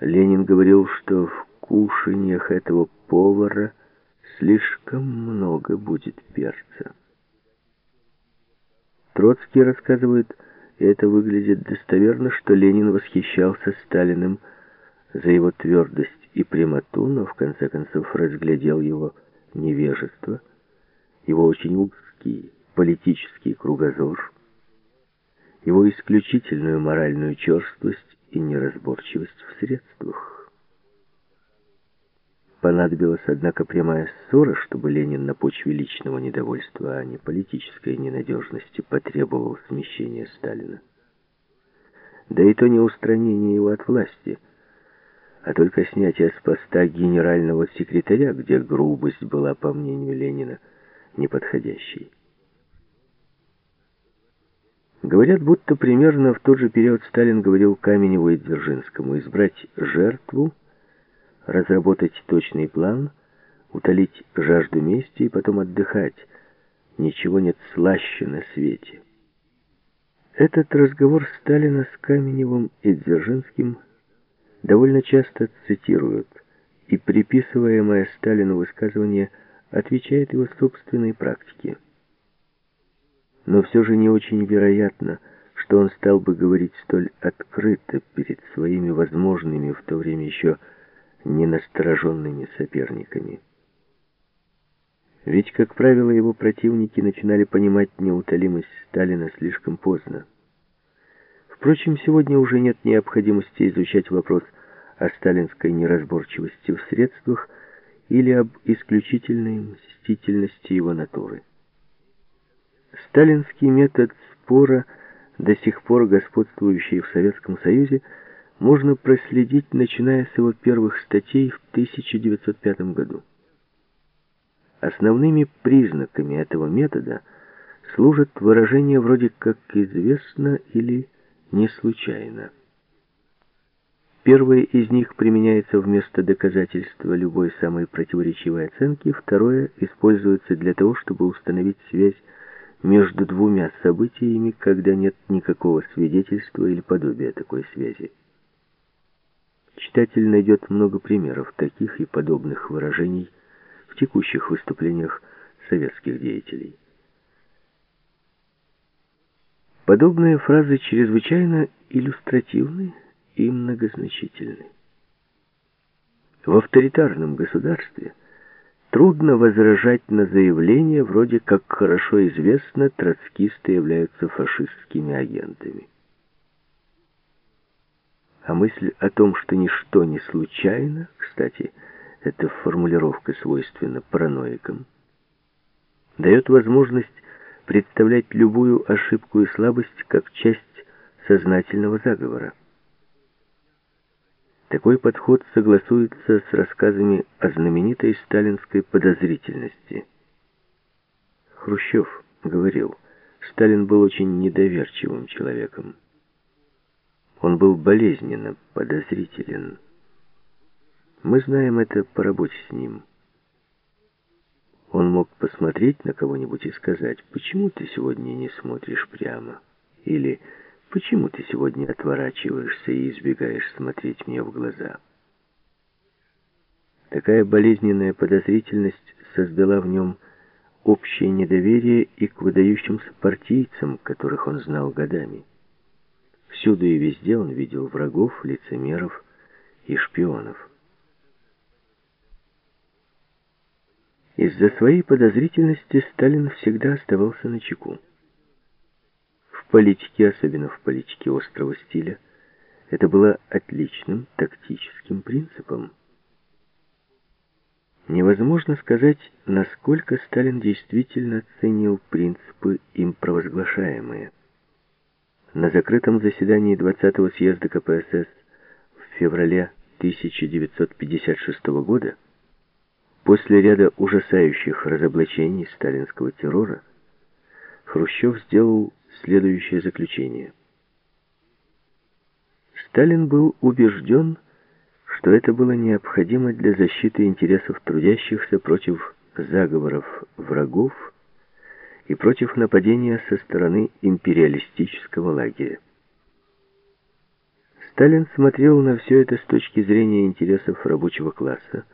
Ленин говорил, что в кушаньях этого повара слишком много будет перца. Троцкий рассказывает, и это выглядит достоверно, что Ленин восхищался Сталиным за его твердость и прямоту, но в конце концов разглядел его невежество, его очень узкий политический кругозор, его исключительную моральную черствость и неразборчивость в средствах. Понадобилась, однако, прямая ссора, чтобы Ленин на почве личного недовольства, а не политической ненадежности потребовал смещения Сталина. Да и то не устранение его от власти, а только снятие с поста генерального секретаря, где грубость была, по мнению Ленина, неподходящей. Говорят, будто примерно в тот же период Сталин говорил Каменеву и Дзержинскому избрать жертву, разработать точный план, утолить жажду мести и потом отдыхать. Ничего нет слаще на свете. Этот разговор Сталина с Каменевым и Дзержинским довольно часто цитируют, и приписываемое Сталину высказывание отвечает его собственной практике. Но все же не очень вероятно, что он стал бы говорить столь открыто перед своими возможными в то время еще ненастороженными соперниками. Ведь, как правило, его противники начинали понимать неутолимость Сталина слишком поздно. Впрочем, сегодня уже нет необходимости изучать вопрос о сталинской неразборчивости в средствах или об исключительной мстительности его натуры. Сталинский метод спора, до сих пор господствующий в Советском Союзе, можно проследить, начиная с его первых статей в 1905 году. Основными признаками этого метода служат выражения вроде как «известно» или «не случайно». Первое из них применяется вместо доказательства любой самой противоречивой оценки, второе используется для того, чтобы установить связь между двумя событиями, когда нет никакого свидетельства или подобия такой связи. Читатель найдет много примеров таких и подобных выражений в текущих выступлениях советских деятелей. Подобные фразы чрезвычайно иллюстративны и многозначительны. В авторитарном государстве трудно возражать на заявление, вроде как хорошо известно, троцкисты являются фашистскими агентами. А мысль о том, что ничто не случайно, кстати, эта формулировка свойственна параноикам, дает возможность представлять любую ошибку и слабость как часть сознательного заговора. Такой подход согласуется с рассказами о знаменитой сталинской подозрительности. Хрущев говорил, Сталин был очень недоверчивым человеком. Он был болезненно подозрителен. Мы знаем это по работе с ним. Он мог посмотреть на кого-нибудь и сказать, «Почему ты сегодня не смотришь прямо?» Или «Почему ты сегодня отворачиваешься и избегаешь смотреть мне в глаза?» Такая болезненная подозрительность создала в нем общее недоверие и к выдающимся партийцам, которых он знал годами. Всюду и везде он видел врагов, лицемеров и шпионов. Из-за своей подозрительности Сталин всегда оставался на чеку. Политике, особенно в политике острого стиля, это было отличным тактическим принципом. Невозможно сказать, насколько Сталин действительно ценил принципы им провозглашаемые. На закрытом заседании 20-го съезда КПСС в феврале 1956 года, после ряда ужасающих разоблачений сталинского террора, Хрущев сделал следующее заключение. Сталин был убежден, что это было необходимо для защиты интересов трудящихся против заговоров врагов и против нападения со стороны империалистического лагеря. Сталин смотрел на все это с точки зрения интересов рабочего класса,